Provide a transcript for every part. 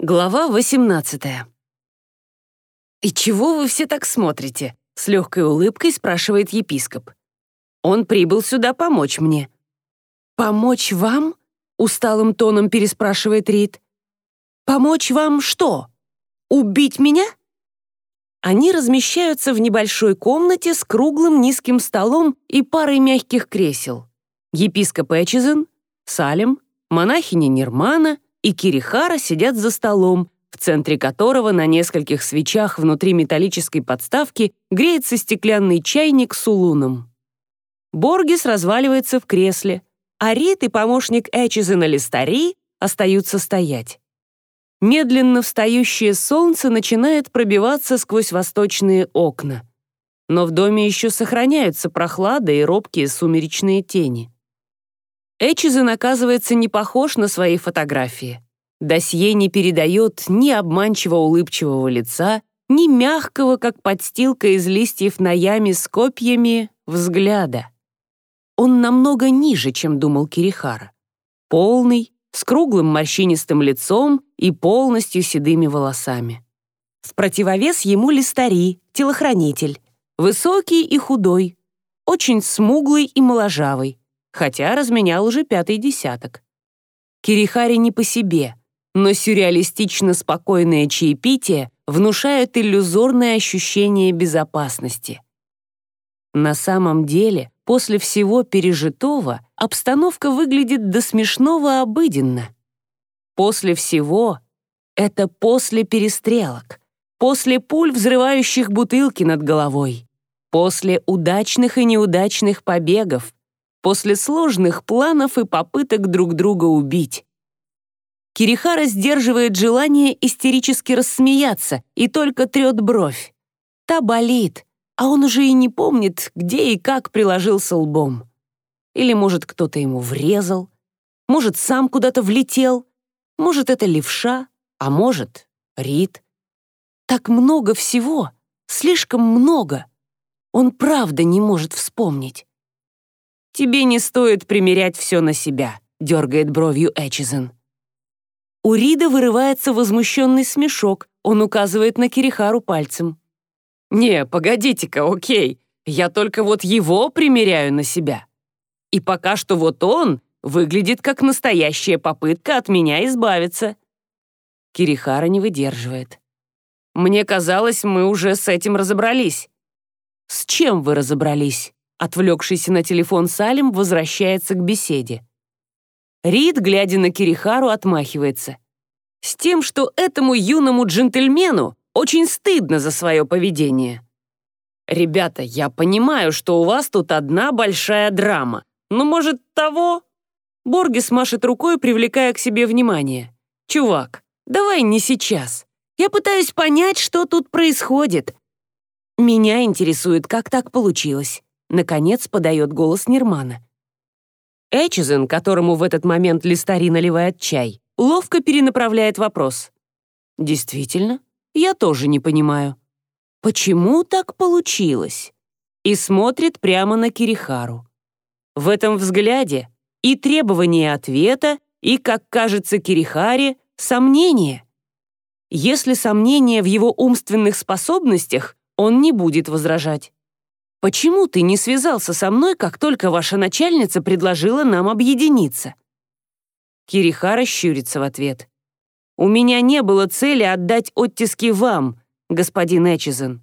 Глава 18 «И чего вы все так смотрите?» — с легкой улыбкой спрашивает епископ. «Он прибыл сюда помочь мне». «Помочь вам?» — усталым тоном переспрашивает Рид. «Помочь вам что? Убить меня?» Они размещаются в небольшой комнате с круглым низким столом и парой мягких кресел. Епископ Эчизен, Салем, монахиня Нирмана — и Кирихара сидят за столом, в центре которого на нескольких свечах внутри металлической подставки греется стеклянный чайник с улуном. Боргис разваливается в кресле, а Рит и помощник Эчизена Листари остаются стоять. Медленно встающее солнце начинает пробиваться сквозь восточные окна. Но в доме еще сохраняются прохлада и робкие сумеречные тени. Эчизен оказывается не похож на свои фотографии. Досье не передает ни обманчиво улыбчивого лица, ни мягкого, как подстилка из листьев на яме с копьями, взгляда. Он намного ниже, чем думал Кирихара. Полный, с круглым морщинистым лицом и полностью седыми волосами. В противовес ему листари, телохранитель, высокий и худой, очень смуглый и моложавый, хотя разменял уже пятый десяток. Кирихари не по себе, но сюрреалистично спокойное чаепитие внушает иллюзорное ощущение безопасности. На самом деле, после всего пережитого, обстановка выглядит до смешного обыденно. После всего — это после перестрелок, после пуль, взрывающих бутылки над головой, после удачных и неудачных побегов, после сложных планов и попыток друг друга убить. Кирихара сдерживает желание истерически рассмеяться и только трет бровь. Та болит, а он уже и не помнит, где и как приложился лбом. Или, может, кто-то ему врезал, может, сам куда-то влетел, может, это левша, а может, Рит. Так много всего, слишком много. Он правда не может вспомнить. «Тебе не стоит примерять все на себя», — дергает бровью Эчизен. У Рида вырывается возмущенный смешок, он указывает на Кирихару пальцем. «Не, погодите-ка, окей, я только вот его примеряю на себя. И пока что вот он выглядит как настоящая попытка от меня избавиться». Кирихара не выдерживает. «Мне казалось, мы уже с этим разобрались». «С чем вы разобрались?» Отвлекшийся на телефон Салим возвращается к беседе. Рид, глядя на Кирихару, отмахивается. С тем, что этому юному джентльмену очень стыдно за свое поведение. «Ребята, я понимаю, что у вас тут одна большая драма. Но, может, того?» Боргис машет рукой, привлекая к себе внимание. «Чувак, давай не сейчас. Я пытаюсь понять, что тут происходит. Меня интересует, как так получилось. Наконец подает голос Нирмана. Эчизен, которому в этот момент Листари наливает чай, ловко перенаправляет вопрос. «Действительно, я тоже не понимаю. Почему так получилось?» И смотрит прямо на Кирихару. В этом взгляде и требование ответа, и, как кажется Кирихаре, сомнение. Если сомнение в его умственных способностях, он не будет возражать. Почему ты не связался со мной, как только ваша начальница предложила нам объединиться?» Кирихара щурится в ответ. «У меня не было цели отдать оттиски вам, господин Эчизен.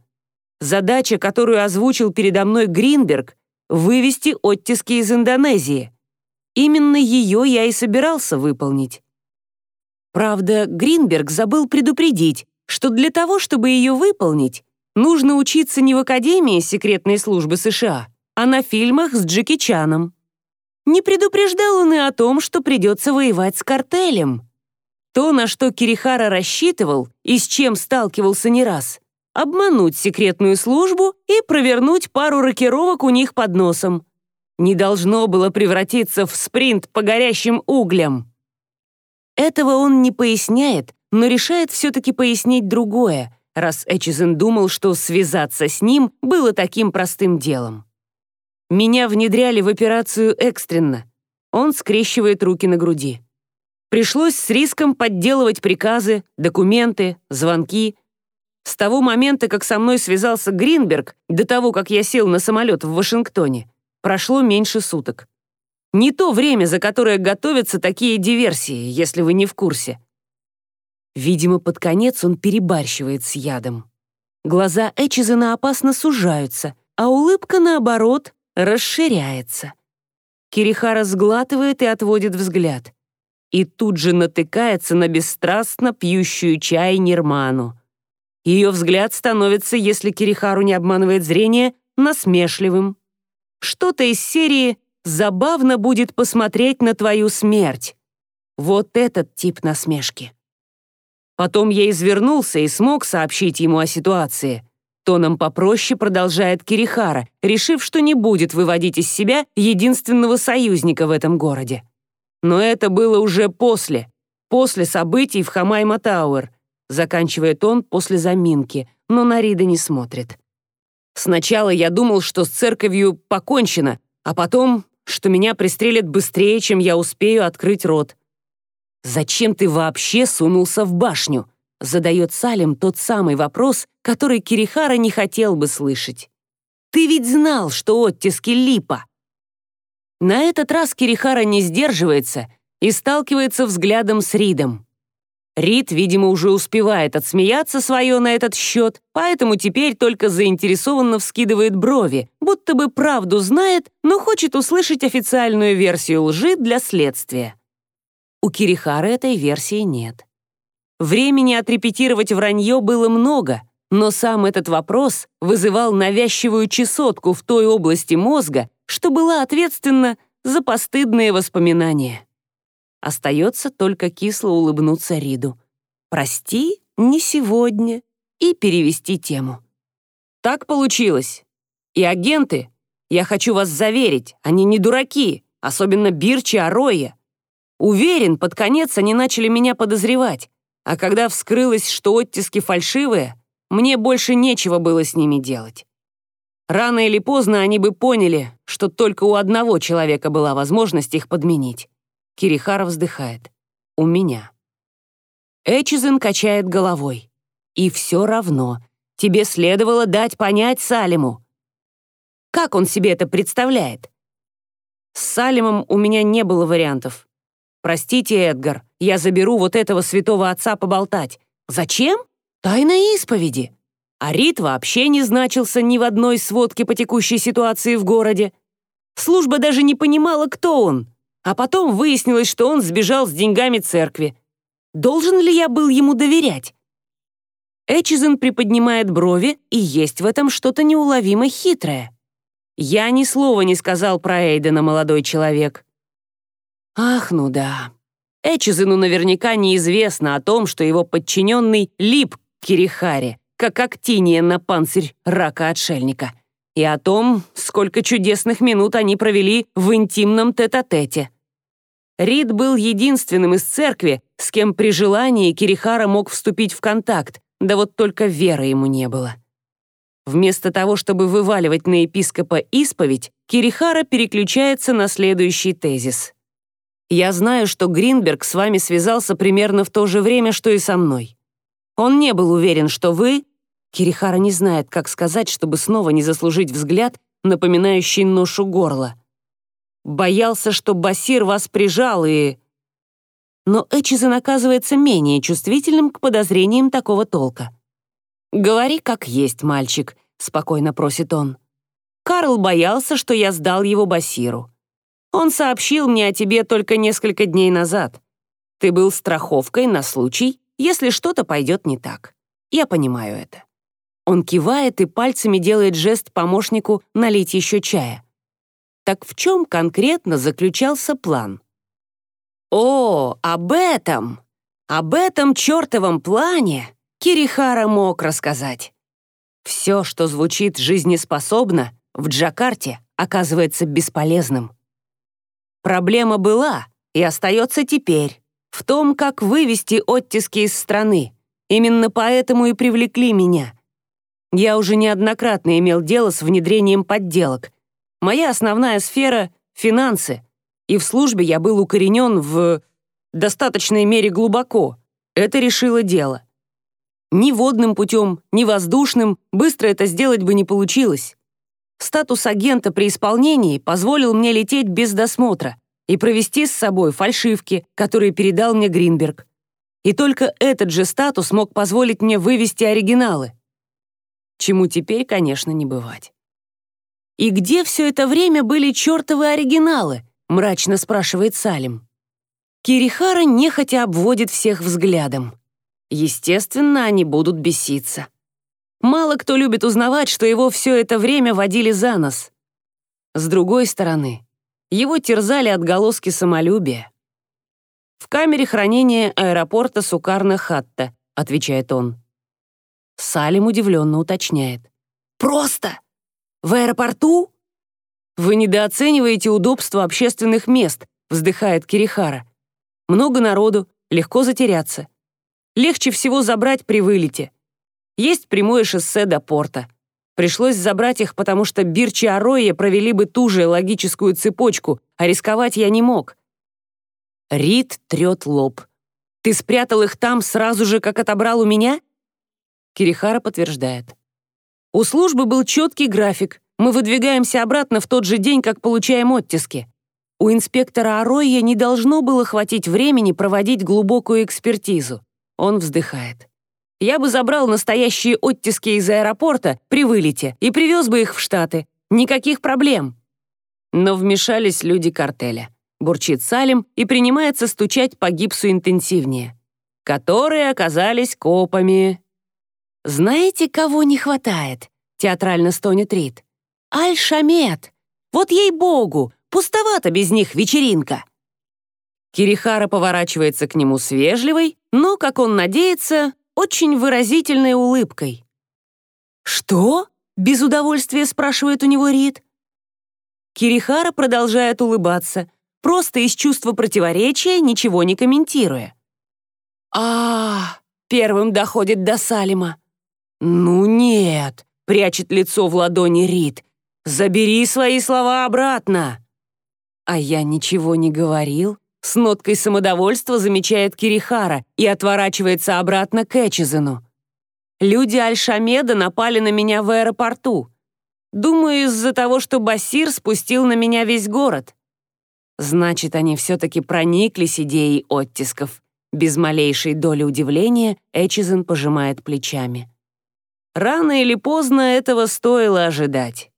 Задача, которую озвучил передо мной Гринберг, вывести оттиски из Индонезии. Именно ее я и собирался выполнить. Правда, Гринберг забыл предупредить, что для того, чтобы ее выполнить, Нужно учиться не в Академии секретной службы США, а на фильмах с Джеки Чаном. Не предупреждал он и о том, что придется воевать с картелем. То, на что Кирихара рассчитывал и с чем сталкивался не раз, обмануть секретную службу и провернуть пару рокировок у них под носом. Не должно было превратиться в спринт по горящим углям. Этого он не поясняет, но решает все-таки пояснить другое, раз Эчизен думал, что связаться с ним было таким простым делом. Меня внедряли в операцию экстренно. Он скрещивает руки на груди. Пришлось с риском подделывать приказы, документы, звонки. С того момента, как со мной связался Гринберг, до того, как я сел на самолет в Вашингтоне, прошло меньше суток. Не то время, за которое готовятся такие диверсии, если вы не в курсе. Видимо, под конец он перебарщивает с ядом. Глаза Эчизена опасно сужаются, а улыбка, наоборот, расширяется. Кирихара сглатывает и отводит взгляд. И тут же натыкается на бесстрастно пьющую чай Нирману. Ее взгляд становится, если Кирихару не обманывает зрение, насмешливым. Что-то из серии «Забавно будет посмотреть на твою смерть». Вот этот тип насмешки. Потом я извернулся и смог сообщить ему о ситуации. Тоном попроще продолжает Кирихара, решив, что не будет выводить из себя единственного союзника в этом городе. Но это было уже после, после событий в Хамайма Тауэр, заканчивает он после заминки, но на Рида не смотрит. Сначала я думал, что с церковью покончено, а потом, что меня пристрелят быстрее, чем я успею открыть рот. «Зачем ты вообще сунулся в башню?» задает Салим тот самый вопрос, который Кирихара не хотел бы слышать. «Ты ведь знал, что оттиски липа!» На этот раз Кирихара не сдерживается и сталкивается взглядом с Ридом. Рид, видимо, уже успевает отсмеяться свое на этот счет, поэтому теперь только заинтересованно вскидывает брови, будто бы правду знает, но хочет услышать официальную версию лжи для следствия. У Кирихары этой версии нет. Времени отрепетировать вранье было много, но сам этот вопрос вызывал навязчивую чесотку в той области мозга, что была ответственна за постыдные воспоминания. Остается только кисло улыбнуться Риду. «Прости, не сегодня» и перевести тему. Так получилось. И агенты, я хочу вас заверить, они не дураки, особенно Бирчи Ароя. Уверен, под конец они начали меня подозревать, а когда вскрылось, что оттиски фальшивые, мне больше нечего было с ними делать. Рано или поздно они бы поняли, что только у одного человека была возможность их подменить. Кирихара вздыхает. У меня. Эчизен качает головой. И все равно, тебе следовало дать понять Салиму. Как он себе это представляет? С Салимом у меня не было вариантов. «Простите, Эдгар, я заберу вот этого святого отца поболтать». «Зачем? Тайна исповеди». А Рит вообще не значился ни в одной сводке по текущей ситуации в городе. Служба даже не понимала, кто он. А потом выяснилось, что он сбежал с деньгами церкви. Должен ли я был ему доверять? Эчизен приподнимает брови, и есть в этом что-то неуловимо хитрое. Я ни слова не сказал про Эйдена, молодой человек. Ах, ну да. Эчизену наверняка неизвестно о том, что его подчиненный лип к Кирихаре, как актиния на панцирь рака-отшельника, и о том, сколько чудесных минут они провели в интимном тет-а-тете. Рид был единственным из церкви, с кем при желании Кирихара мог вступить в контакт, да вот только веры ему не было. Вместо того, чтобы вываливать на епископа исповедь, Кирихара переключается на следующий тезис. Я знаю, что Гринберг с вами связался примерно в то же время, что и со мной. Он не был уверен, что вы... Кирихара не знает, как сказать, чтобы снова не заслужить взгляд, напоминающий ношу горла. Боялся, что Басир вас прижал и... Но Эчизен оказывается менее чувствительным к подозрениям такого толка. «Говори, как есть, мальчик», — спокойно просит он. Карл боялся, что я сдал его Басиру. Он сообщил мне о тебе только несколько дней назад. Ты был страховкой на случай, если что-то пойдет не так. Я понимаю это». Он кивает и пальцами делает жест помощнику налить еще чая. Так в чем конкретно заключался план? «О, об этом! Об этом чертовом плане!» Кирихара мог рассказать. Все, что звучит жизнеспособно, в Джакарте оказывается бесполезным. Проблема была и остается теперь в том, как вывести оттиски из страны. Именно поэтому и привлекли меня. Я уже неоднократно имел дело с внедрением подделок. Моя основная сфера — финансы, и в службе я был укоренен в... достаточной мере глубоко, это решило дело. Ни водным путем, ни воздушным быстро это сделать бы не получилось. Статус агента при исполнении позволил мне лететь без досмотра и провести с собой фальшивки, которые передал мне Гринберг. И только этот же статус мог позволить мне вывести оригиналы. Чему теперь, конечно, не бывать. «И где все это время были чертовы оригиналы?» — мрачно спрашивает Салим. Кирихара нехотя обводит всех взглядом. Естественно, они будут беситься. Мало кто любит узнавать, что его все это время водили за нос. С другой стороны, его терзали отголоски самолюбия. «В камере хранения аэропорта Сукарна-Хатта», — отвечает он. Салим удивленно уточняет. «Просто? В аэропорту?» «Вы недооцениваете удобство общественных мест», — вздыхает Кирихара. «Много народу, легко затеряться. Легче всего забрать при вылете. Есть прямое шоссе до порта. Пришлось забрать их, потому что Бирчи и Ароя провели бы ту же логическую цепочку, а рисковать я не мог. Рид трет лоб. «Ты спрятал их там сразу же, как отобрал у меня?» Кирихара подтверждает. «У службы был четкий график. Мы выдвигаемся обратно в тот же день, как получаем оттиски. У инспектора Ароя не должно было хватить времени проводить глубокую экспертизу. Он вздыхает. Я бы забрал настоящие оттиски из аэропорта при вылете и привез бы их в Штаты. Никаких проблем. Но вмешались люди картеля. Бурчит Салим и принимается стучать по гипсу интенсивнее. Которые оказались копами. «Знаете, кого не хватает?» — театрально стонет Рид. «Аль-Шамет! Вот ей-богу! Пустовато без них вечеринка!» Кирихара поворачивается к нему с вежливой, но, как он надеется, очень выразительной улыбкой. «Что?» — без удовольствия спрашивает у него Рид. Кирихара продолжает улыбаться, просто из чувства противоречия, ничего не комментируя. а, первым доходит до Салима. «Ну нет», — прячет лицо в ладони Рид. «Забери свои слова обратно». А я ничего не говорил. С ноткой самодовольства замечает Кирихара и отворачивается обратно к Эчизену. Люди Аль-Шамеда напали на меня в аэропорту. Думаю, из-за того, что Басир спустил на меня весь город. Значит, они все-таки прониклись идеей оттисков. Без малейшей доли удивления Эчизен пожимает плечами. Рано или поздно этого стоило ожидать.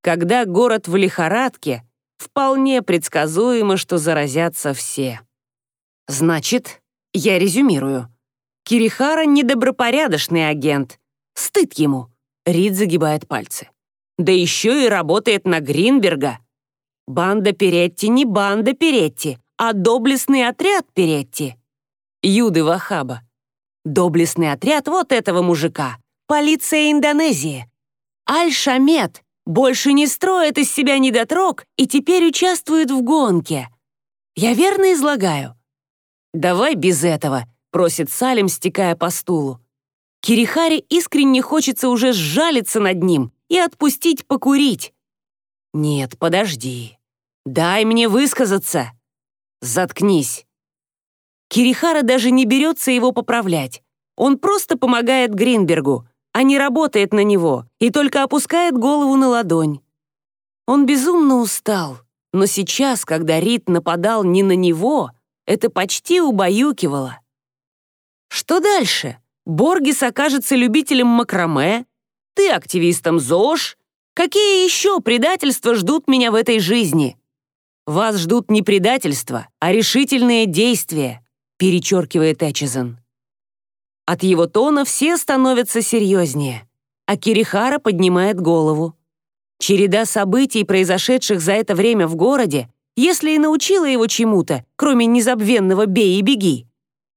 Когда город в лихорадке, вполне предсказуемо, что заразятся все. Значит, я резюмирую. Кирихара — недобропорядочный агент. Стыд ему. Рид загибает пальцы. Да еще и работает на Гринберга. Банда Перетти не банда Перетти, а доблестный отряд Перетти. Юды Вахаба. Доблестный отряд вот этого мужика. Полиция Индонезии. Аль-Шамет больше не строит из себя недотрог и теперь участвует в гонке. Я верно излагаю? «Давай без этого», — просит Салим, стекая по стулу. Кирихари искренне хочется уже сжалиться над ним и отпустить покурить. «Нет, подожди. Дай мне высказаться». «Заткнись». Кирихара даже не берется его поправлять. Он просто помогает Гринбергу, а не работает на него и только опускает голову на ладонь. Он безумно устал, но сейчас, когда Рид нападал не на него, это почти убаюкивало. Что дальше? Боргис окажется любителем макраме, ты активистом ЗОЖ. Какие еще предательства ждут меня в этой жизни? Вас ждут не предательства, а решительные действия, перечеркивает Эчизен. От его тона все становятся серьезнее, а Кирихара поднимает голову. Череда событий, произошедших за это время в городе, если и научила его чему-то, кроме незабвенного «бей и беги»,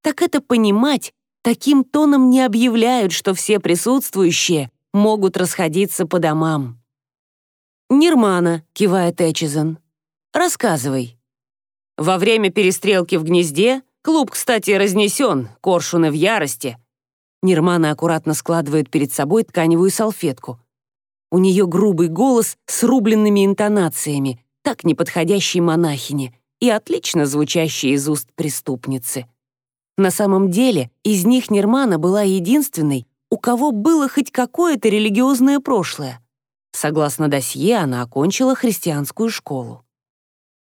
так это понимать, таким тоном не объявляют, что все присутствующие могут расходиться по домам. «Нирмана», — кивает Эчизен, — «рассказывай». Во время перестрелки в гнезде Клуб, кстати, разнесен, коршуны в ярости. Нирмана аккуратно складывает перед собой тканевую салфетку. У нее грубый голос с рубленными интонациями, так неподходящей монахине. и отлично звучащие из уст преступницы. На самом деле, из них Нермана была единственной, у кого было хоть какое-то религиозное прошлое. Согласно досье, она окончила христианскую школу.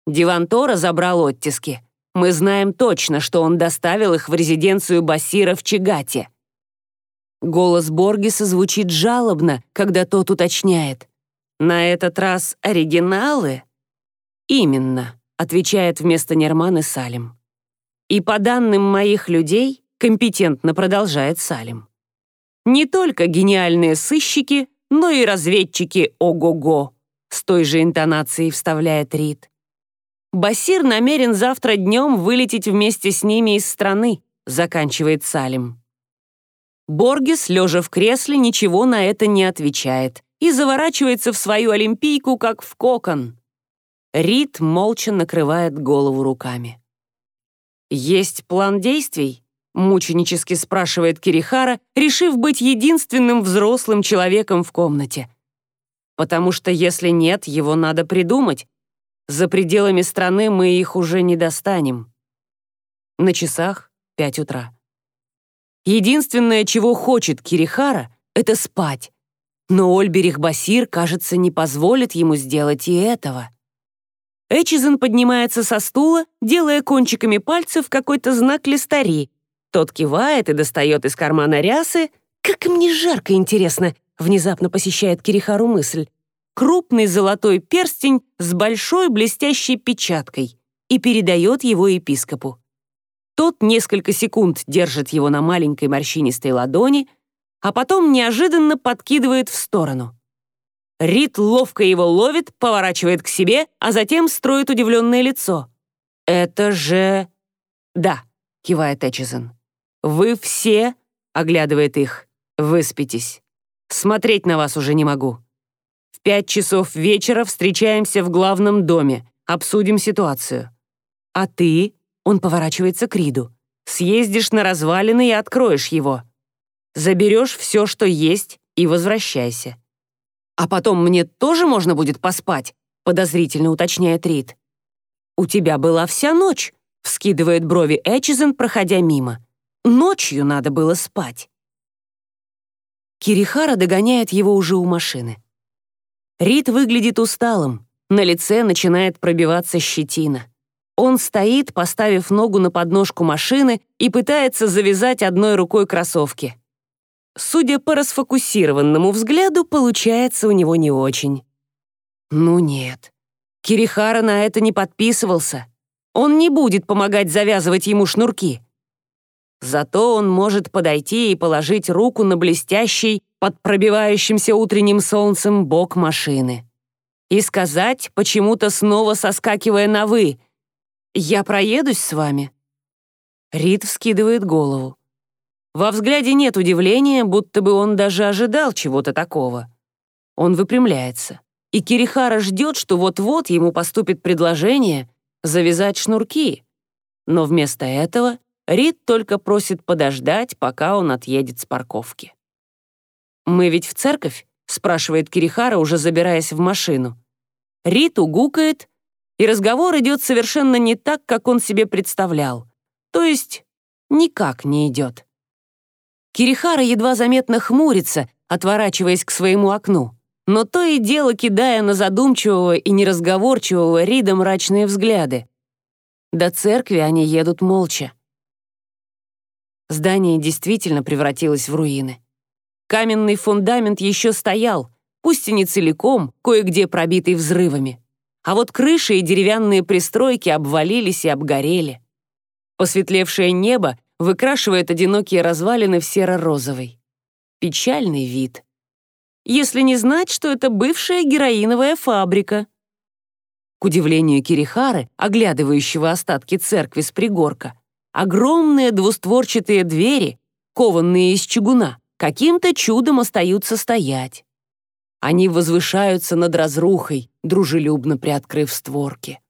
Дивантора забрал оттиски. Мы знаем точно, что он доставил их в резиденцию Басира в Чигате. Голос Боргиса звучит жалобно, когда тот уточняет. «На этот раз оригиналы?» «Именно», — отвечает вместо Нерманы Салим. «И по данным моих людей, компетентно продолжает Салим. Не только гениальные сыщики, но и разведчики ого-го», с той же интонацией вставляет Рид. «Басир намерен завтра днем вылететь вместе с ними из страны», заканчивает Салим. Боргес, лежа в кресле, ничего на это не отвечает и заворачивается в свою олимпийку, как в кокон. Рид молча накрывает голову руками. «Есть план действий?» — мученически спрашивает Кирихара, решив быть единственным взрослым человеком в комнате. «Потому что если нет, его надо придумать. За пределами страны мы их уже не достанем». На часах пять утра. Единственное, чего хочет Кирихара, это спать. Но Ольберих Басир, кажется, не позволит ему сделать и этого. Эчизен поднимается со стула, делая кончиками пальцев какой-то знак листари. Тот кивает и достает из кармана рясы. «Как мне жарко, интересно!» — внезапно посещает Кирихару мысль. Крупный золотой перстень с большой блестящей печаткой и передает его епископу. Тот несколько секунд держит его на маленькой морщинистой ладони, а потом неожиданно подкидывает в сторону. Рид ловко его ловит, поворачивает к себе, а затем строит удивленное лицо. «Это же...» «Да», — кивает Эчизен. «Вы все...» — оглядывает их. «Выспитесь. Смотреть на вас уже не могу. В пять часов вечера встречаемся в главном доме, обсудим ситуацию. А ты он поворачивается к Риду. «Съездишь на развалины и откроешь его. Заберешь все, что есть, и возвращайся». «А потом мне тоже можно будет поспать?» подозрительно уточняет Рид. «У тебя была вся ночь», — вскидывает брови Эчизен, проходя мимо. «Ночью надо было спать». Кирихара догоняет его уже у машины. Рид выглядит усталым, на лице начинает пробиваться щетина. Он стоит, поставив ногу на подножку машины и пытается завязать одной рукой кроссовки. Судя по расфокусированному взгляду, получается у него не очень. Ну нет. Кирихара на это не подписывался. Он не будет помогать завязывать ему шнурки. Зато он может подойти и положить руку на блестящий, под пробивающимся утренним солнцем бок машины. И сказать, почему-то снова соскакивая на «вы», «Я проедусь с вами?» Рид вскидывает голову. Во взгляде нет удивления, будто бы он даже ожидал чего-то такого. Он выпрямляется, и Кирихара ждет, что вот-вот ему поступит предложение завязать шнурки. Но вместо этого Рид только просит подождать, пока он отъедет с парковки. «Мы ведь в церковь?» — спрашивает Кирихара, уже забираясь в машину. Рид угукает и разговор идет совершенно не так, как он себе представлял. То есть никак не идет. Кирихара едва заметно хмурится, отворачиваясь к своему окну, но то и дело кидая на задумчивого и неразговорчивого Рида мрачные взгляды. До церкви они едут молча. Здание действительно превратилось в руины. Каменный фундамент еще стоял, пусть и не целиком, кое-где пробитый взрывами а вот крыши и деревянные пристройки обвалились и обгорели. Посветлевшее небо выкрашивает одинокие развалины в серо-розовый. Печальный вид. Если не знать, что это бывшая героиновая фабрика. К удивлению Кирихары, оглядывающего остатки церкви с пригорка, огромные двустворчатые двери, кованные из чугуна, каким-то чудом остаются стоять. Они возвышаются над разрухой, дружелюбно приоткрыв створки.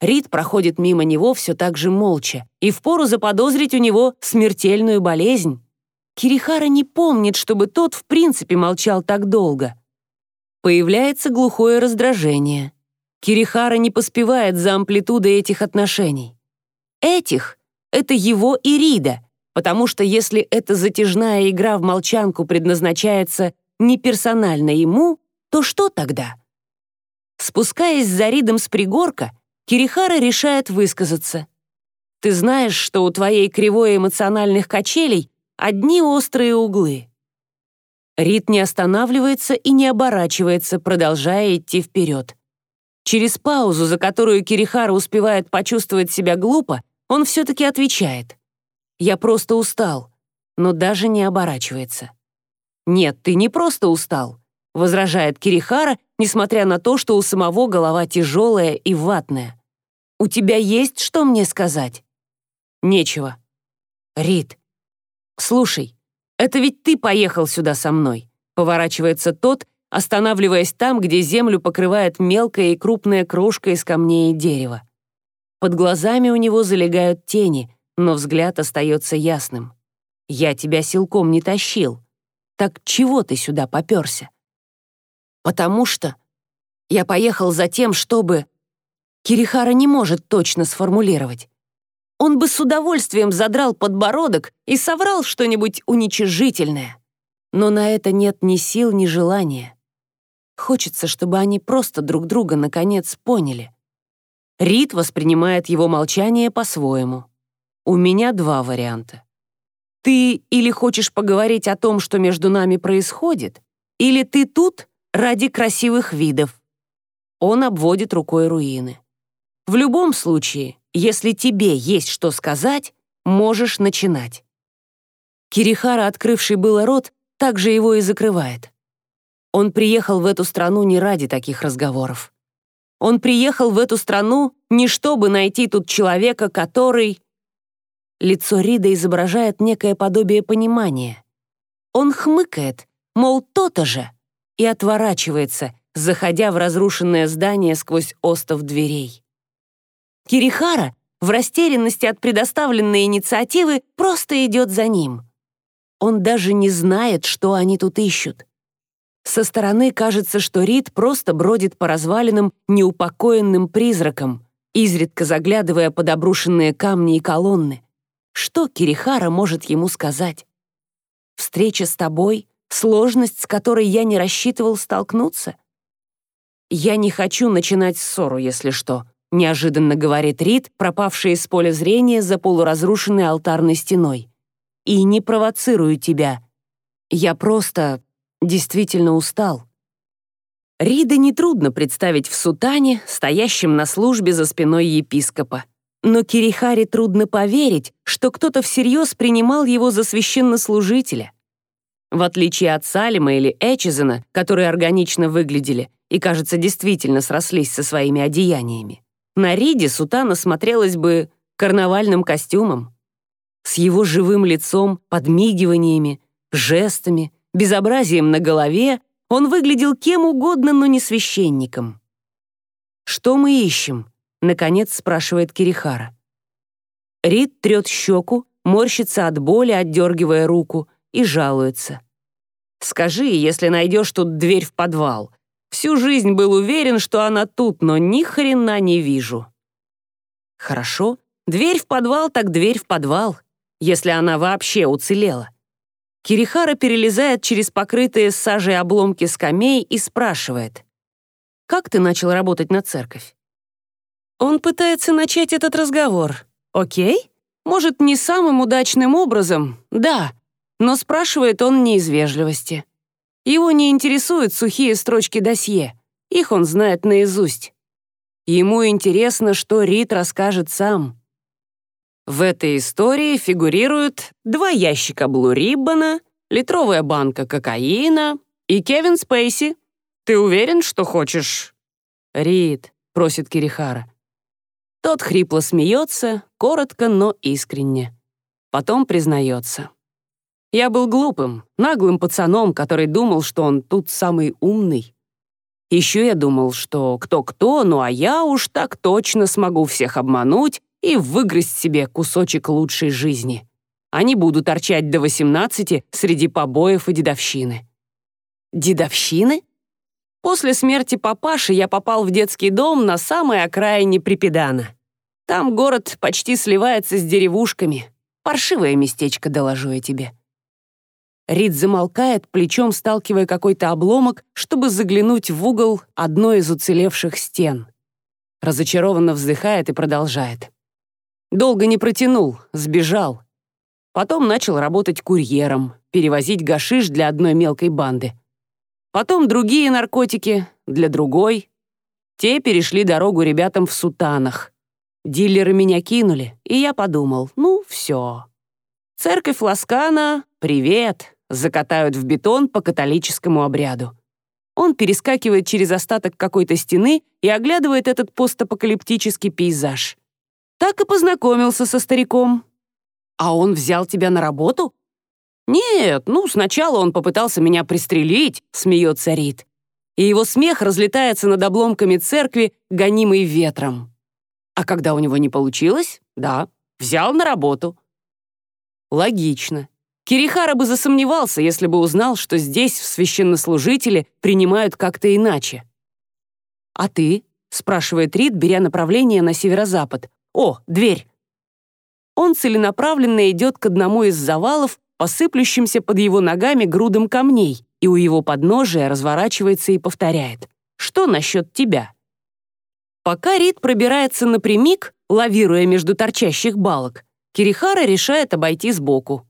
Рид проходит мимо него все так же молча, и впору заподозрить у него смертельную болезнь. Кирихара не помнит, чтобы тот в принципе молчал так долго. Появляется глухое раздражение. Кирихара не поспевает за амплитудой этих отношений. Этих — это его и Рида, потому что если эта затяжная игра в молчанку предназначается не персонально ему, то что тогда? Спускаясь за Ридом с пригорка, Кирихара решает высказаться. «Ты знаешь, что у твоей кривой эмоциональных качелей одни острые углы». Рид не останавливается и не оборачивается, продолжая идти вперед. Через паузу, за которую Кирихара успевает почувствовать себя глупо, он все-таки отвечает. «Я просто устал», но даже не оборачивается. «Нет, ты не просто устал», — возражает Кирихара, несмотря на то, что у самого голова тяжелая и ватная. «У тебя есть что мне сказать?» «Нечего». «Рит, слушай, это ведь ты поехал сюда со мной», — поворачивается тот, останавливаясь там, где землю покрывает мелкая и крупная крошка из камней и дерева. Под глазами у него залегают тени, но взгляд остается ясным. «Я тебя силком не тащил. Так чего ты сюда попёрся?» «Потому что я поехал за тем, чтобы...» Кирихара не может точно сформулировать. Он бы с удовольствием задрал подбородок и соврал что-нибудь уничижительное. Но на это нет ни сил, ни желания. Хочется, чтобы они просто друг друга наконец поняли. Рид воспринимает его молчание по-своему. У меня два варианта. Ты или хочешь поговорить о том, что между нами происходит, или ты тут ради красивых видов. Он обводит рукой руины. В любом случае, если тебе есть что сказать, можешь начинать. Кирихара, открывший было рот, также его и закрывает. Он приехал в эту страну не ради таких разговоров. Он приехал в эту страну не чтобы найти тут человека, который... Лицо Рида изображает некое подобие понимания. Он хмыкает, мол, то-то же, и отворачивается, заходя в разрушенное здание сквозь остов дверей. Кирихара в растерянности от предоставленной инициативы просто идет за ним. Он даже не знает, что они тут ищут. Со стороны кажется, что Рид просто бродит по развалинам неупокоенным призраком, изредка заглядывая под обрушенные камни и колонны. Что Кирихара может ему сказать? Встреча с тобой, сложность, с которой я не рассчитывал столкнуться? Я не хочу начинать ссору, если что, неожиданно говорит Рид, пропавший из поля зрения за полуразрушенной алтарной стеной. И не провоцирую тебя. Я просто действительно устал. Рида нетрудно представить в сутане, стоящем на службе за спиной епископа. Но Кирихаре трудно поверить, что кто-то всерьез принимал его за священнослужителя. В отличие от Салима или Эчизена, которые органично выглядели и, кажется, действительно срослись со своими одеяниями, на Риде сутана смотрелась бы карнавальным костюмом. С его живым лицом, подмигиваниями, жестами, безобразием на голове он выглядел кем угодно, но не священником. «Что мы ищем?» — наконец спрашивает Кирихара. Рид трет щеку, морщится от боли, отдергивая руку, и жалуется. «Скажи, если найдешь тут дверь в подвал. Всю жизнь был уверен, что она тут, но ни хрена не вижу». «Хорошо, дверь в подвал так дверь в подвал, если она вообще уцелела. Кирихара перелезает через покрытые сажей обломки скамей и спрашивает. «Как ты начал работать на церковь?» Он пытается начать этот разговор. Окей? Может, не самым удачным образом, да, но спрашивает он не из вежливости. Его не интересуют сухие строчки досье, их он знает наизусть. Ему интересно, что Рид расскажет сам. В этой истории фигурируют два ящика Блу Риббона, литровая банка кокаина и Кевин Спейси. Ты уверен, что хочешь? Рид, просит Кирихара. Тот хрипло смеется, коротко, но искренне. Потом признается. Я был глупым, наглым пацаном, который думал, что он тут самый умный. Еще я думал, что кто-кто, ну а я уж так точно смогу всех обмануть и выгрызть себе кусочек лучшей жизни. А не буду торчать до 18 среди побоев и дедовщины. Дедовщины? После смерти папаши я попал в детский дом на самой окраине Припедана. Там город почти сливается с деревушками. Паршивое местечко, доложу я тебе. Рид замолкает, плечом сталкивая какой-то обломок, чтобы заглянуть в угол одной из уцелевших стен. Разочарованно вздыхает и продолжает. Долго не протянул, сбежал. Потом начал работать курьером, перевозить гашиш для одной мелкой банды. Потом другие наркотики для другой. Те перешли дорогу ребятам в сутанах. Дилеры меня кинули, и я подумал, ну, все. Церковь Ласкана, привет, закатают в бетон по католическому обряду. Он перескакивает через остаток какой-то стены и оглядывает этот постапокалиптический пейзаж. Так и познакомился со стариком. А он взял тебя на работу? «Нет, ну, сначала он попытался меня пристрелить», — смеется Рид. И его смех разлетается над обломками церкви, гонимый ветром. А когда у него не получилось, да, взял на работу. Логично. Кирихара бы засомневался, если бы узнал, что здесь в священнослужители принимают как-то иначе. «А ты?» — спрашивает Рид, беря направление на северо-запад. «О, дверь!» Он целенаправленно идет к одному из завалов, посыплющимся под его ногами грудом камней, и у его подножия разворачивается и повторяет. «Что насчет тебя?» Пока Рид пробирается напрямик, лавируя между торчащих балок, Кирихара решает обойти сбоку.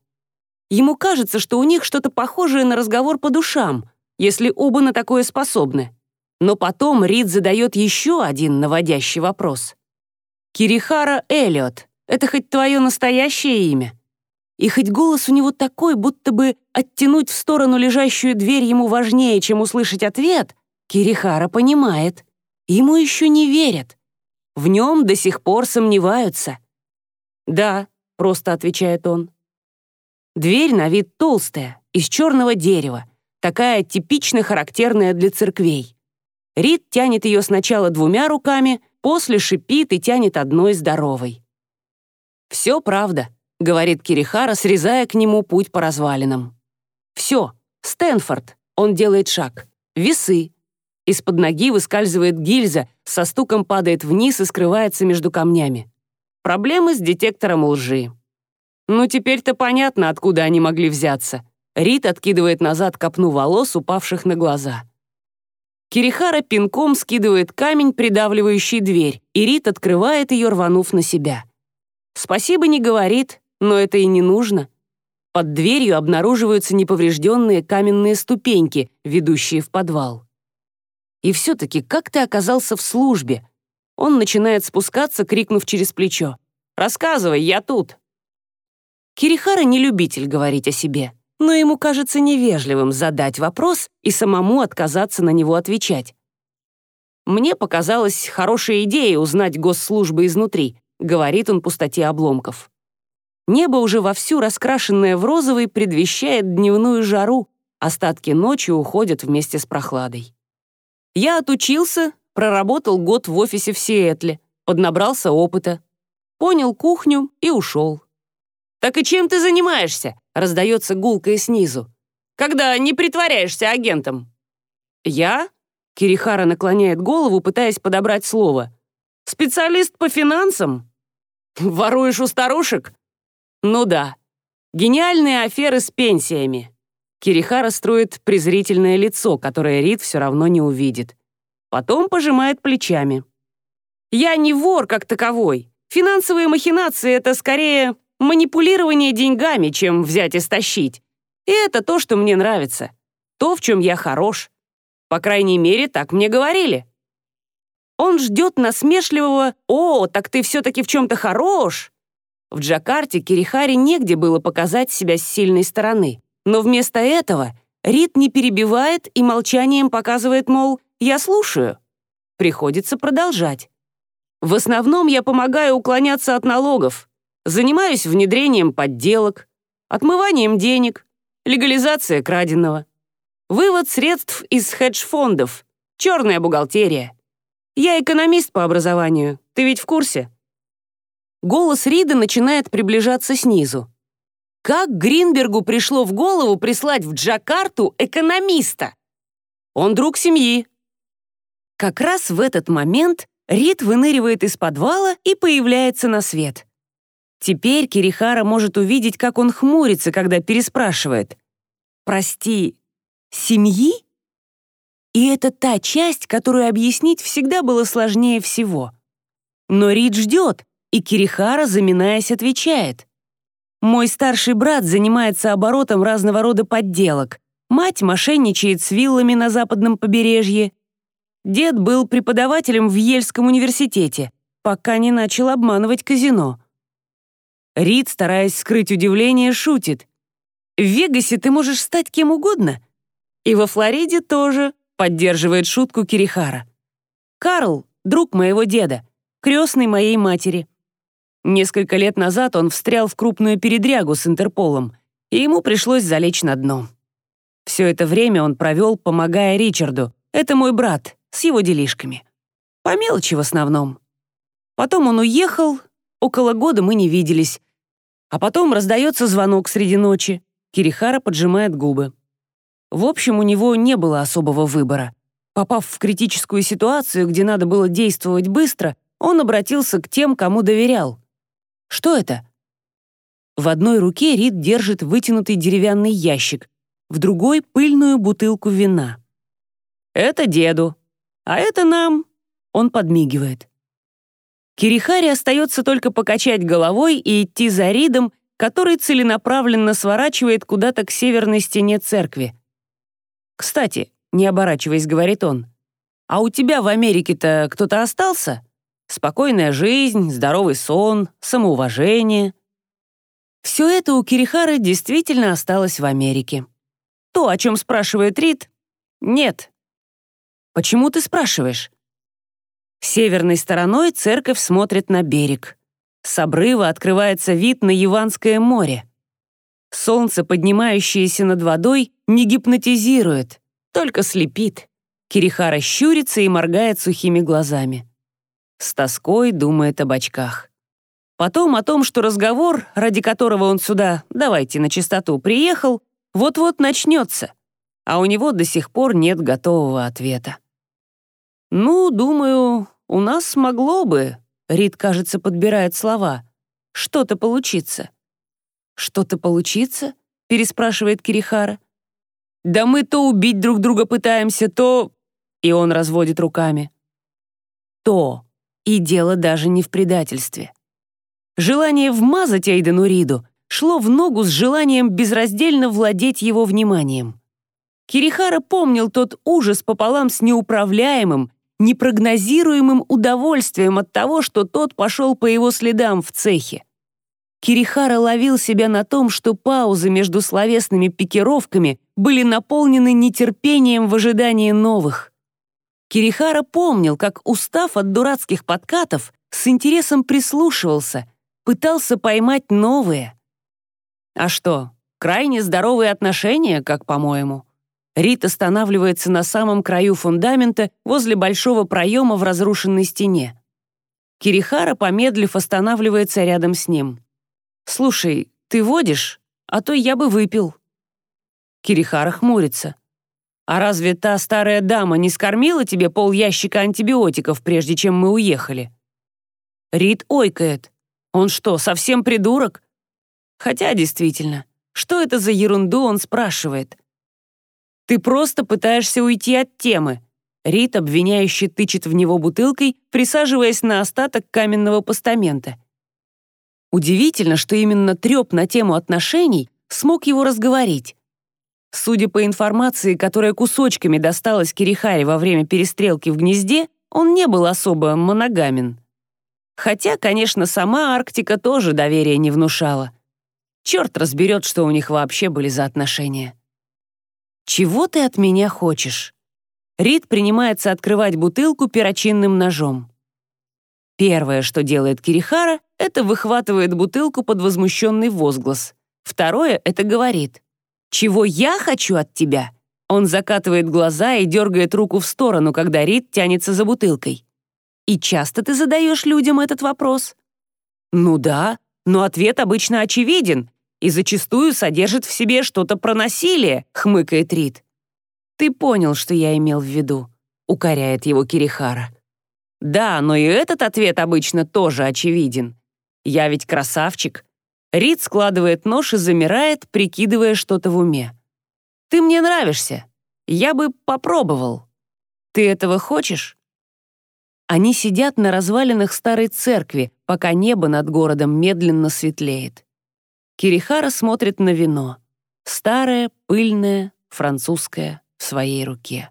Ему кажется, что у них что-то похожее на разговор по душам, если оба на такое способны. Но потом Рид задает еще один наводящий вопрос. «Кирихара Эллиот, это хоть твое настоящее имя?» И хоть голос у него такой, будто бы оттянуть в сторону лежащую дверь ему важнее, чем услышать ответ, Кирихара понимает. Ему еще не верят. В нем до сих пор сомневаются. «Да», — просто отвечает он. Дверь на вид толстая, из черного дерева, такая типично характерная для церквей. Рид тянет ее сначала двумя руками, после шипит и тянет одной здоровой. Все правда. — говорит Кирихара, срезая к нему путь по развалинам. «Все, Стэнфорд!» — он делает шаг. «Весы!» Из-под ноги выскальзывает гильза, со стуком падает вниз и скрывается между камнями. Проблемы с детектором лжи. Ну, теперь-то понятно, откуда они могли взяться. Рит откидывает назад копну волос, упавших на глаза. Кирихара пинком скидывает камень, придавливающий дверь, и Рит открывает ее, рванув на себя. Спасибо не говорит, но это и не нужно. Под дверью обнаруживаются неповрежденные каменные ступеньки, ведущие в подвал. И все-таки как ты оказался в службе? Он начинает спускаться, крикнув через плечо. «Рассказывай, я тут!» Кирихара не любитель говорить о себе, но ему кажется невежливым задать вопрос и самому отказаться на него отвечать. Мне показалась хорошая идея узнать госслужбы изнутри, говорит он пустоте обломков. Небо уже вовсю раскрашенное в розовый предвещает дневную жару, остатки ночи уходят вместе с прохладой. Я отучился, проработал год в офисе в Сиэтле, поднабрался опыта, понял кухню и ушел. «Так и чем ты занимаешься?» — раздается гулкое снизу. «Когда не притворяешься агентом?» «Я?» — Кирихара наклоняет голову, пытаясь подобрать слово. «Специалист по финансам?» «Воруешь у старушек?» Ну да. Гениальные аферы с пенсиями. Кирихара строит презрительное лицо, которое Рид все равно не увидит. Потом пожимает плечами. «Я не вор как таковой. Финансовые махинации — это скорее манипулирование деньгами, чем взять и стащить. И это то, что мне нравится. То, в чем я хорош. По крайней мере, так мне говорили. Он ждет насмешливого «О, так ты все-таки в чем-то хорош!» В Джакарте Кирихари негде было показать себя с сильной стороны. Но вместо этого Рид не перебивает и молчанием показывает, мол, «я слушаю». Приходится продолжать. В основном я помогаю уклоняться от налогов, занимаюсь внедрением подделок, отмыванием денег, легализация краденого, вывод средств из хедж-фондов, черная бухгалтерия. Я экономист по образованию, ты ведь в курсе? Голос Рида начинает приближаться снизу. Как Гринбергу пришло в голову прислать в Джакарту экономиста? Он друг семьи, Как раз в этот момент Рид выныривает из подвала и появляется на свет. Теперь Кирихара может увидеть, как он хмурится, когда переспрашивает. «Прости, семьи?» И это та часть, которую объяснить всегда было сложнее всего. Но Рид ждет, и Кирихара, заминаясь, отвечает. «Мой старший брат занимается оборотом разного рода подделок. Мать мошенничает с виллами на западном побережье. Дед был преподавателем в Ельском университете, пока не начал обманывать казино. Рид, стараясь скрыть удивление, шутит. «В Вегасе ты можешь стать кем угодно. И во Флориде тоже», — поддерживает шутку Кирихара. «Карл — друг моего деда, крестный моей матери. Несколько лет назад он встрял в крупную передрягу с Интерполом, и ему пришлось залечь на дно. Все это время он провел, помогая Ричарду. Это мой брат, с его делишками. По мелочи в основном. Потом он уехал, около года мы не виделись. А потом раздается звонок среди ночи. Кирихара поджимает губы. В общем, у него не было особого выбора. Попав в критическую ситуацию, где надо было действовать быстро, он обратился к тем, кому доверял. Что это? В одной руке Рид держит вытянутый деревянный ящик, в другой — пыльную бутылку вина. «Это деду», а это нам...» Он подмигивает. Кирихари остается только покачать головой и идти за Ридом, который целенаправленно сворачивает куда-то к северной стене церкви. «Кстати», — не оборачиваясь, говорит он, «а у тебя в Америке-то кто-то остался? Спокойная жизнь, здоровый сон, самоуважение». Все это у Кирихары действительно осталось в Америке. То, о чем спрашивает Рид, нет, Почему ты спрашиваешь? Северной стороной церковь смотрит на берег. С обрыва открывается вид на Яванское море. Солнце, поднимающееся над водой, не гипнотизирует, только слепит. Кирихара щурится и моргает сухими глазами. С тоской думает об очках. Потом о том, что разговор, ради которого он сюда, давайте на чистоту, приехал, вот-вот начнется, а у него до сих пор нет готового ответа. «Ну, думаю, у нас могло бы», — Рид, кажется, подбирает слова, «что-то получиться». «Что-то получиться?» — переспрашивает Кирихара. «Да мы то убить друг друга пытаемся, то...» И он разводит руками. «То. И дело даже не в предательстве». Желание вмазать Эйдену Риду шло в ногу с желанием безраздельно владеть его вниманием. Кирихара помнил тот ужас пополам с неуправляемым, непрогнозируемым удовольствием от того, что тот пошел по его следам в цехе. Кирихара ловил себя на том, что паузы между словесными пикировками были наполнены нетерпением в ожидании новых. Кирихара помнил, как, устав от дурацких подкатов, с интересом прислушивался, пытался поймать новые. А что, крайне здоровые отношения, как по-моему. Рит останавливается на самом краю фундамента возле большого проема в разрушенной стене. Кирихара, помедлив, останавливается рядом с ним. «Слушай, ты водишь? А то я бы выпил». Кирихара хмурится. «А разве та старая дама не скормила тебе пол ящика антибиотиков, прежде чем мы уехали?» Рит ойкает. «Он что, совсем придурок?» Хотя, действительно, что это за ерунду он спрашивает? Ты просто пытаешься уйти от темы». Рит обвиняюще тычет в него бутылкой, присаживаясь на остаток каменного постамента. Удивительно, что именно треп на тему отношений смог его разговорить. Судя по информации, которая кусочками досталась Кирихаре во время перестрелки в гнезде, он не был особо моногамен. Хотя, конечно, сама Арктика тоже доверия не внушала. Черт разберет, что у них вообще были за отношения. «Чего ты от меня хочешь?» Рид принимается открывать бутылку перочинным ножом. Первое, что делает Кирихара, это выхватывает бутылку под возмущенный возглас. Второе — это говорит. «Чего я хочу от тебя?» Он закатывает глаза и дергает руку в сторону, когда Рид тянется за бутылкой. «И часто ты задаешь людям этот вопрос?» «Ну да, но ответ обычно очевиден и зачастую содержит в себе что-то про насилие», — хмыкает Рид. «Ты понял, что я имел в виду. укоряет его Кирихара. Да, но и этот ответ обычно тоже очевиден. Я ведь красавчик. Рид складывает нож и замирает, прикидывая что-то в уме. Ты мне нравишься. Я бы попробовал. Ты этого хочешь? Они сидят на развалинах старой церкви, пока небо над городом медленно светлеет. Кирихара смотрит на вино. Старое, пыльное, французское, в своей руке.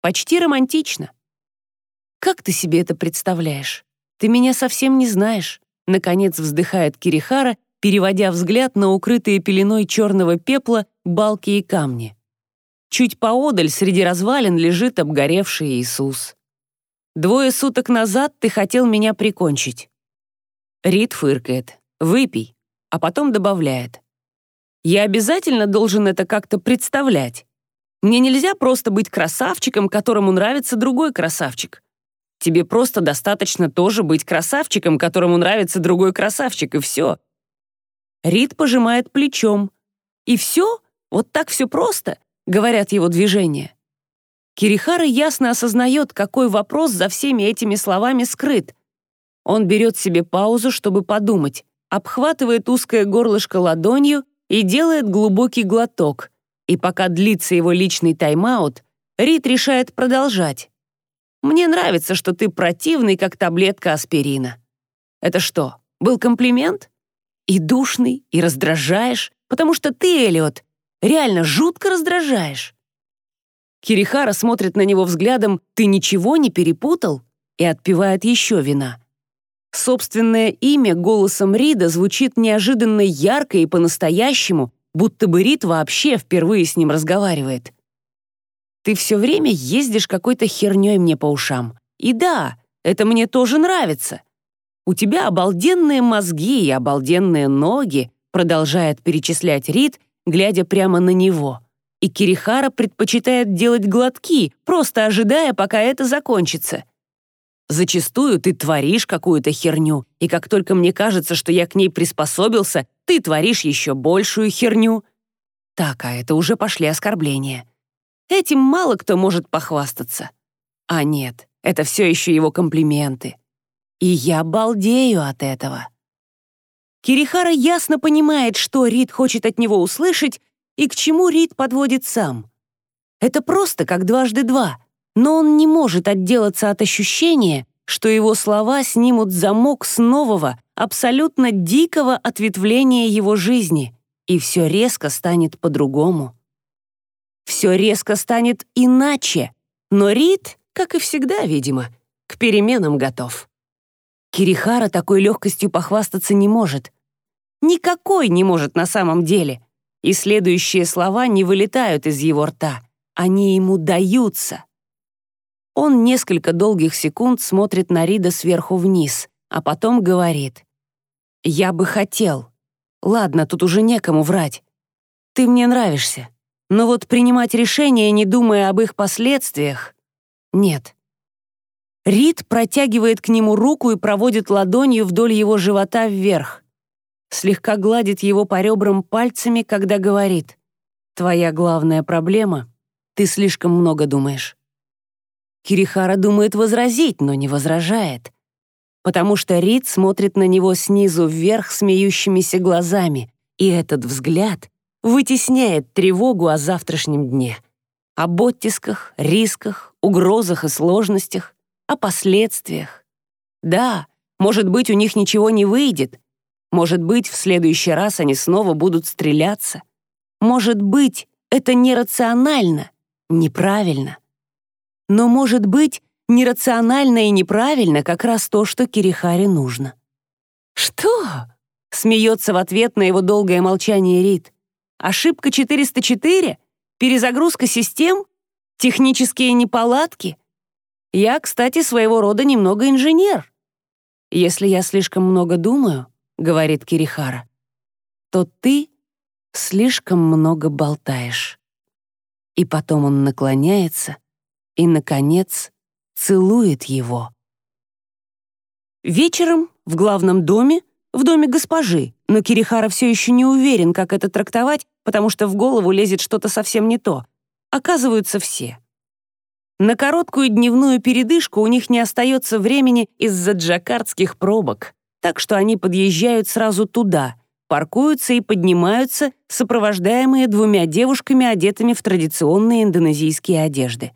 Почти романтично. «Как ты себе это представляешь? Ты меня совсем не знаешь», — наконец вздыхает Кирихара, переводя взгляд на укрытые пеленой черного пепла балки и камни. Чуть поодаль среди развалин лежит обгоревший Иисус. «Двое суток назад ты хотел меня прикончить». Рид фыркает. «Выпей», а потом добавляет. «Я обязательно должен это как-то представлять. Мне нельзя просто быть красавчиком, которому нравится другой красавчик. Тебе просто достаточно тоже быть красавчиком, которому нравится другой красавчик, и все. Рид пожимает плечом. И все? Вот так все просто? Говорят его движения. Кирихара ясно осознает, какой вопрос за всеми этими словами скрыт. Он берет себе паузу, чтобы подумать, обхватывает узкое горлышко ладонью и делает глубокий глоток. И пока длится его личный тайм-аут, Рид решает продолжать. Мне нравится, что ты противный, как таблетка аспирина. Это что, был комплимент? И душный, и раздражаешь, потому что ты, Элиот, реально жутко раздражаешь. Кирихара смотрит на него взглядом «ты ничего не перепутал?» и отпивает еще вина. Собственное имя голосом Рида звучит неожиданно ярко и по-настоящему, будто бы Рид вообще впервые с ним разговаривает. Ты все время ездишь какой-то херней мне по ушам. И да, это мне тоже нравится. У тебя обалденные мозги и обалденные ноги, продолжает перечислять Рид, глядя прямо на него. И Кирихара предпочитает делать глотки, просто ожидая, пока это закончится. Зачастую ты творишь какую-то херню, и как только мне кажется, что я к ней приспособился, ты творишь еще большую херню. Так, а это уже пошли оскорбления. Этим мало кто может похвастаться. А нет, это все еще его комплименты. И я балдею от этого. Кирихара ясно понимает, что Рид хочет от него услышать и к чему Рид подводит сам. Это просто как дважды два, но он не может отделаться от ощущения, что его слова снимут замок с нового, абсолютно дикого ответвления его жизни, и все резко станет по-другому все резко станет иначе. Но Рид, как и всегда, видимо, к переменам готов. Кирихара такой легкостью похвастаться не может. Никакой не может на самом деле. И следующие слова не вылетают из его рта. Они ему даются. Он несколько долгих секунд смотрит на Рида сверху вниз, а потом говорит. «Я бы хотел. Ладно, тут уже некому врать. Ты мне нравишься. Но вот принимать решения, не думая об их последствиях, нет. Рид протягивает к нему руку и проводит ладонью вдоль его живота вверх. Слегка гладит его по ребрам пальцами, когда говорит «Твоя главная проблема — ты слишком много думаешь». Кирихара думает возразить, но не возражает, потому что Рид смотрит на него снизу вверх смеющимися глазами, и этот взгляд вытесняет тревогу о завтрашнем дне, об оттисках, рисках, угрозах и сложностях, о последствиях. Да, может быть, у них ничего не выйдет, может быть, в следующий раз они снова будут стреляться, может быть, это нерационально, неправильно. Но, может быть, нерационально и неправильно как раз то, что Кирихаре нужно. «Что?» — смеется в ответ на его долгое молчание Рид. Ошибка 404? Перезагрузка систем? Технические неполадки? Я, кстати, своего рода немного инженер. Если я слишком много думаю, говорит Кирихара, то ты слишком много болтаешь. И потом он наклоняется и, наконец, целует его. Вечером в главном доме в доме госпожи, но Кирихара все еще не уверен, как это трактовать, потому что в голову лезет что-то совсем не то. Оказываются все. На короткую дневную передышку у них не остается времени из-за джакардских пробок, так что они подъезжают сразу туда, паркуются и поднимаются, сопровождаемые двумя девушками, одетыми в традиционные индонезийские одежды.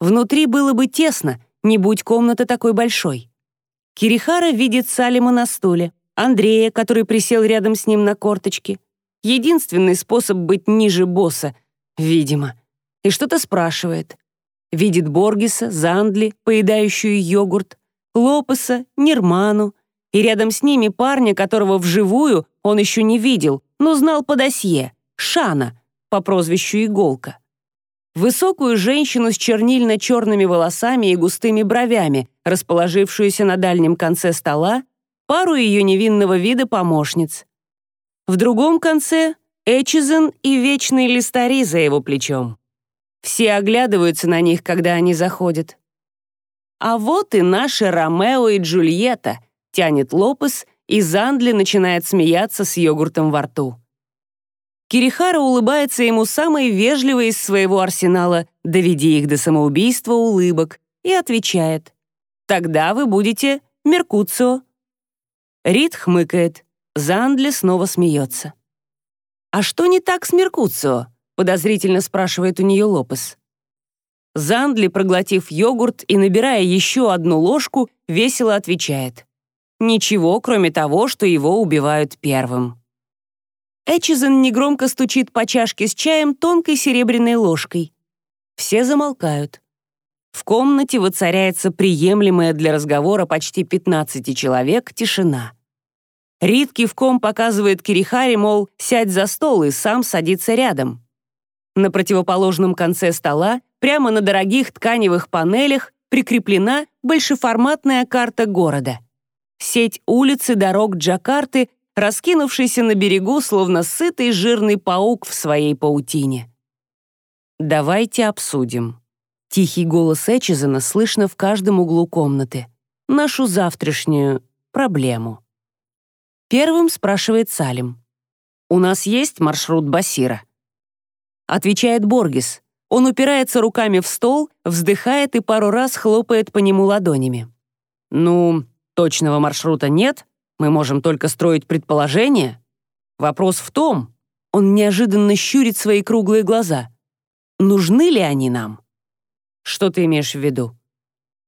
Внутри было бы тесно, не будь комната такой большой. Кирихара видит Салима на стуле, Андрея, который присел рядом с ним на корточки. Единственный способ быть ниже босса, видимо. И что-то спрашивает. Видит Боргиса, Зандли, поедающую йогурт, Лопеса, Нирману, и рядом с ними парня, которого вживую он еще не видел, но знал по досье, Шана, по прозвищу Иголка. Высокую женщину с чернильно-черными волосами и густыми бровями, расположившуюся на дальнем конце стола, пару ее невинного вида помощниц. В другом конце — Эчизен и вечный листари за его плечом. Все оглядываются на них, когда они заходят. А вот и наши Ромео и Джульетта, тянет Лопес, и Зандли начинает смеяться с йогуртом во рту. Кирихара улыбается ему самой вежливой из своего арсенала «доведи их до самоубийства улыбок» и отвечает «Тогда вы будете Меркуцио». Рид хмыкает, Зандли снова смеется. «А что не так с Меркуцио?» подозрительно спрашивает у нее Лопес. Зандли, проглотив йогурт и набирая еще одну ложку, весело отвечает. Ничего, кроме того, что его убивают первым. Эчизен негромко стучит по чашке с чаем тонкой серебряной ложкой. Все замолкают. В комнате воцаряется приемлемая для разговора почти 15 человек тишина. Рид кивком показывает Кирихари, мол, сядь за стол и сам садится рядом. На противоположном конце стола, прямо на дорогих тканевых панелях, прикреплена большеформатная карта города. Сеть улиц и дорог Джакарты раскинувшийся на берегу, словно сытый жирный паук в своей паутине. «Давайте обсудим». Тихий голос Эчизена слышно в каждом углу комнаты. «Нашу завтрашнюю проблему». Первым спрашивает Салим. «У нас есть маршрут Басира?» Отвечает Боргис. Он упирается руками в стол, вздыхает и пару раз хлопает по нему ладонями. «Ну, точного маршрута нет, мы можем только строить предположения. Вопрос в том, он неожиданно щурит свои круглые глаза. Нужны ли они нам? Что ты имеешь в виду?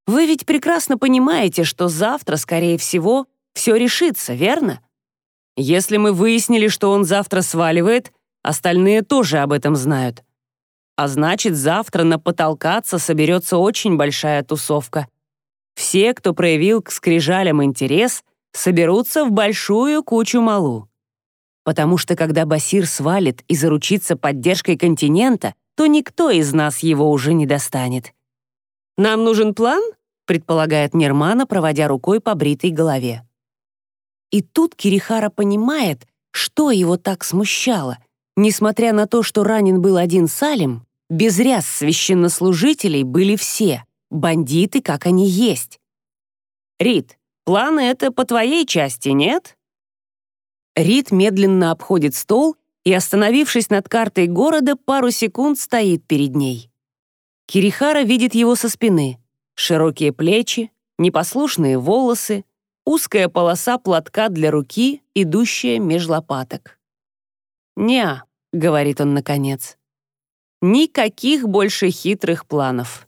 Вы ведь прекрасно понимаете, что завтра, скорее всего, все решится, верно? Если мы выяснили, что он завтра сваливает, остальные тоже об этом знают. А значит, завтра на потолкаться соберется очень большая тусовка. Все, кто проявил к скрижалям интерес — соберутся в большую кучу малу. Потому что когда Басир свалит и заручится поддержкой континента, то никто из нас его уже не достанет. «Нам нужен план?» — предполагает Нермана, проводя рукой по бритой голове. И тут Кирихара понимает, что его так смущало. Несмотря на то, что ранен был один Салим, без ряс священнослужителей были все, бандиты, как они есть. «Рит, Планы — это по твоей части, нет?» Рид медленно обходит стол и, остановившись над картой города, пару секунд стоит перед ней. Кирихара видит его со спины. Широкие плечи, непослушные волосы, узкая полоса платка для руки, идущая меж лопаток. «Не», — говорит он наконец, — «никаких больше хитрых планов».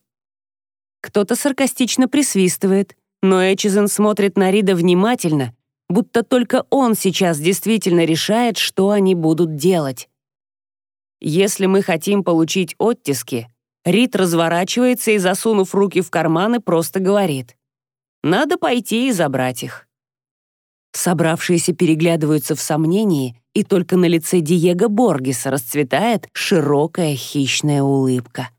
Кто-то саркастично присвистывает, но Эчизен смотрит на Рида внимательно, будто только он сейчас действительно решает, что они будут делать. Если мы хотим получить оттиски, Рид разворачивается и, засунув руки в карманы, просто говорит. «Надо пойти и забрать их». Собравшиеся переглядываются в сомнении, и только на лице Диего Боргеса расцветает широкая хищная улыбка.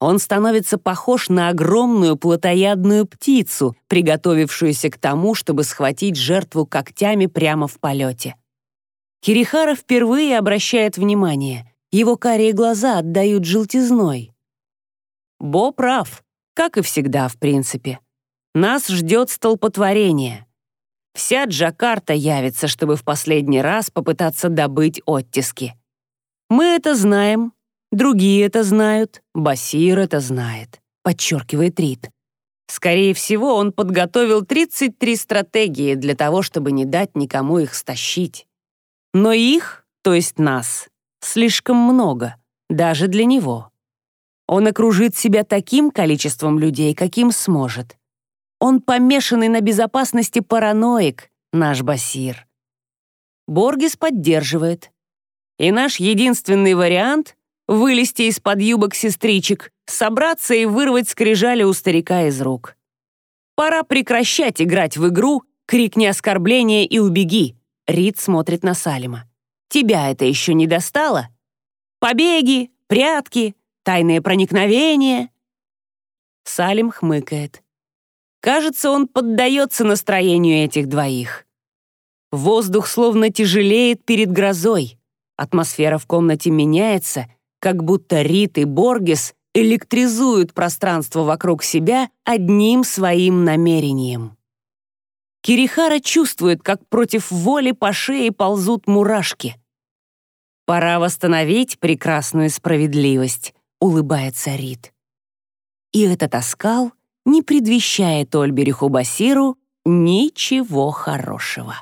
Он становится похож на огромную плотоядную птицу, приготовившуюся к тому, чтобы схватить жертву когтями прямо в полете. Кирихара впервые обращает внимание. Его карие глаза отдают желтизной. Бо прав, как и всегда, в принципе. Нас ждет столпотворение. Вся Джакарта явится, чтобы в последний раз попытаться добыть оттиски. Мы это знаем, Другие это знают, Басир это знает, подчеркивает Рид. Скорее всего, он подготовил 33 стратегии для того, чтобы не дать никому их стащить. Но их, то есть нас, слишком много, даже для него. Он окружит себя таким количеством людей, каким сможет. Он помешанный на безопасности параноик, наш Басир. Боргис поддерживает. И наш единственный вариант — вылезти из-под юбок сестричек, собраться и вырвать скрижали у старика из рук. Пора прекращать играть в игру «Крикни оскорбления и убеги», — Рид смотрит на Салима. «Тебя это еще не достало? Побеги, прятки, тайные проникновения». Салим хмыкает. Кажется, он поддается настроению этих двоих. Воздух словно тяжелеет перед грозой. Атмосфера в комнате меняется, как будто Рит и Боргес электризуют пространство вокруг себя одним своим намерением. Кирихара чувствует, как против воли по шее ползут мурашки. «Пора восстановить прекрасную справедливость», — улыбается Рит. И этот оскал не предвещает Ольбериху Басиру ничего хорошего.